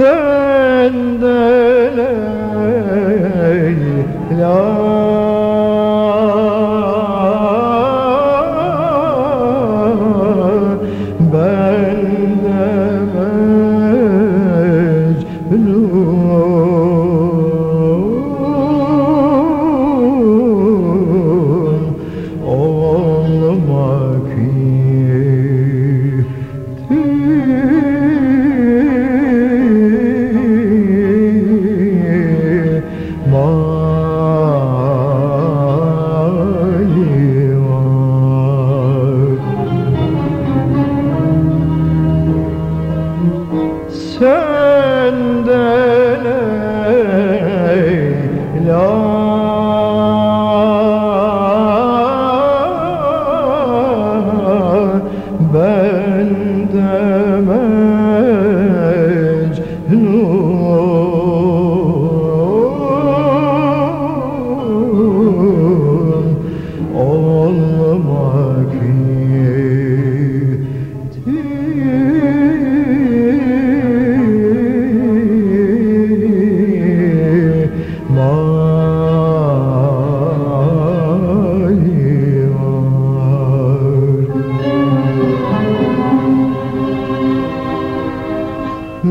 Sir. Oh.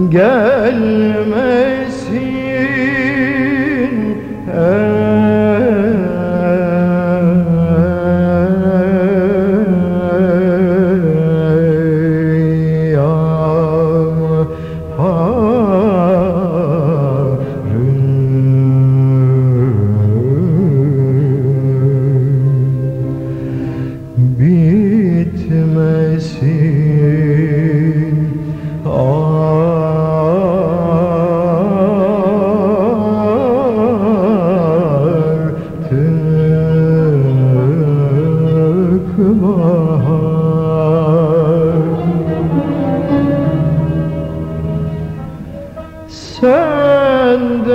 gelme. senden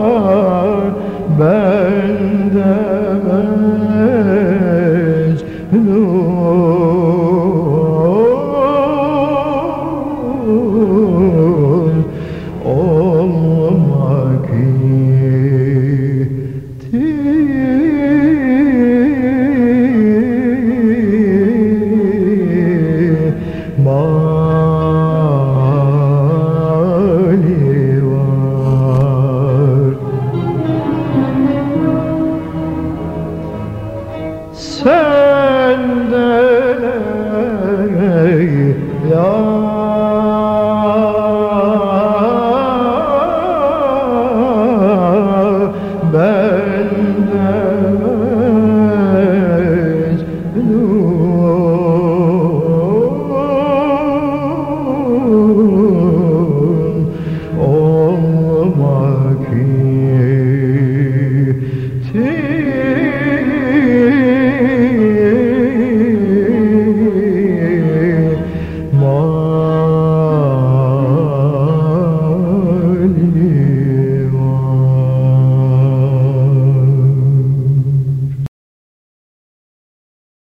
eylar ben de mecnun olmak için Yeah.